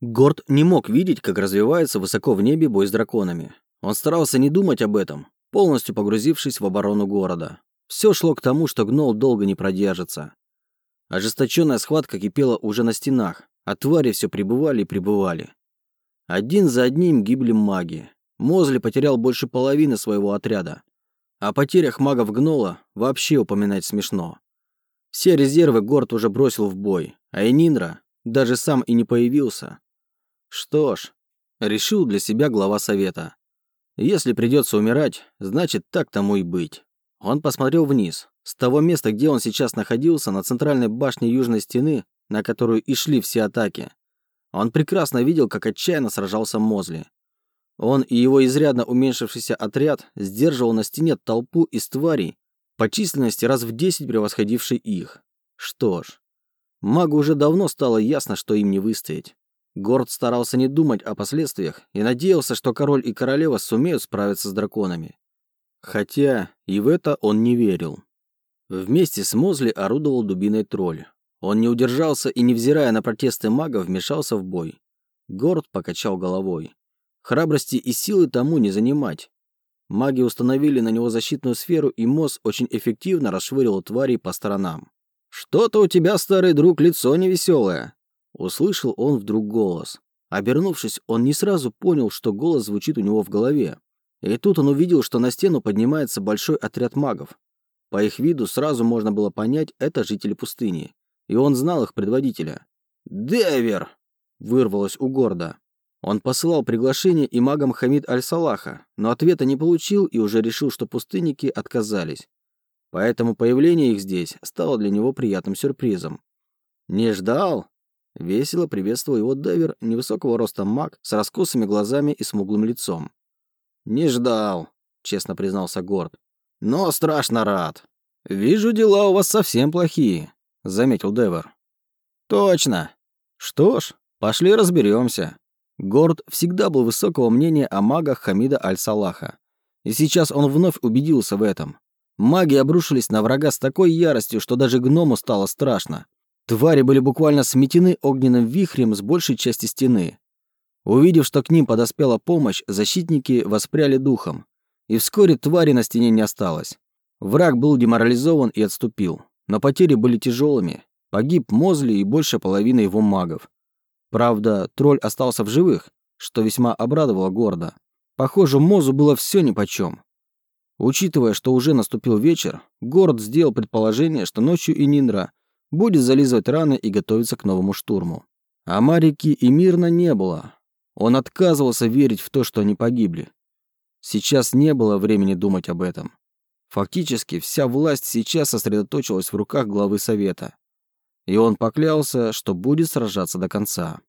Горд не мог видеть, как развивается высоко в небе бой с драконами. Он старался не думать об этом, полностью погрузившись в оборону города. Все шло к тому, что гнол долго не продержится. Ожесточенная схватка кипела уже на стенах, а твари все прибывали и прибывали. Один за одним гибли маги. Мозли потерял больше половины своего отряда. О потерях магов гнола вообще упоминать смешно. Все резервы Горд уже бросил в бой, а Энинра даже сам и не появился. Что ж, решил для себя глава совета. Если придется умирать, значит так тому и быть. Он посмотрел вниз. С того места, где он сейчас находился, на центральной башне южной стены, на которую и шли все атаки. Он прекрасно видел, как отчаянно сражался Мозли. Он и его изрядно уменьшившийся отряд сдерживал на стене толпу из тварей, по численности раз в десять превосходившей их. Что ж, магу уже давно стало ясно, что им не выстоять. Горд старался не думать о последствиях и надеялся, что король и королева сумеют справиться с драконами. Хотя и в это он не верил. Вместе с Мозли орудовал дубиной тролль. Он не удержался и, невзирая на протесты мага, вмешался в бой. Горд покачал головой. Храбрости и силы тому не занимать. Маги установили на него защитную сферу, и Моз очень эффективно расшвыривал тварей по сторонам. «Что-то у тебя, старый друг, лицо невеселое!» Услышал он вдруг голос. Обернувшись, он не сразу понял, что голос звучит у него в голове. И тут он увидел, что на стену поднимается большой отряд магов. По их виду сразу можно было понять, это жители пустыни. И он знал их предводителя. «Девер!» – вырвалось у Горда. Он посылал приглашение и магам Хамид Аль-Салаха, но ответа не получил и уже решил, что пустынники отказались. Поэтому появление их здесь стало для него приятным сюрпризом. «Не ждал?» Весело приветствовал его Девер, невысокого роста маг, с раскосыми глазами и смуглым лицом. «Не ждал», — честно признался Горд. «Но страшно рад. Вижу, дела у вас совсем плохие», — заметил Девер. «Точно. Что ж, пошли разберемся. Горд всегда был высокого мнения о магах Хамида Аль-Салаха. И сейчас он вновь убедился в этом. Маги обрушились на врага с такой яростью, что даже гному стало страшно. Твари были буквально сметены огненным вихрем с большей части стены. Увидев, что к ним подоспела помощь, защитники воспряли духом. И вскоре твари на стене не осталось. Враг был деморализован и отступил. Но потери были тяжелыми. Погиб Мозли и больше половины его магов. Правда, тролль остался в живых, что весьма обрадовало Горда. Похоже, Мозу было все нипочем. Учитывая, что уже наступил вечер, Горд сделал предположение, что ночью и Ниндра будет зализывать раны и готовиться к новому штурму. А Марики и Мирна не было. Он отказывался верить в то, что они погибли. Сейчас не было времени думать об этом. Фактически, вся власть сейчас сосредоточилась в руках главы совета. И он поклялся, что будет сражаться до конца.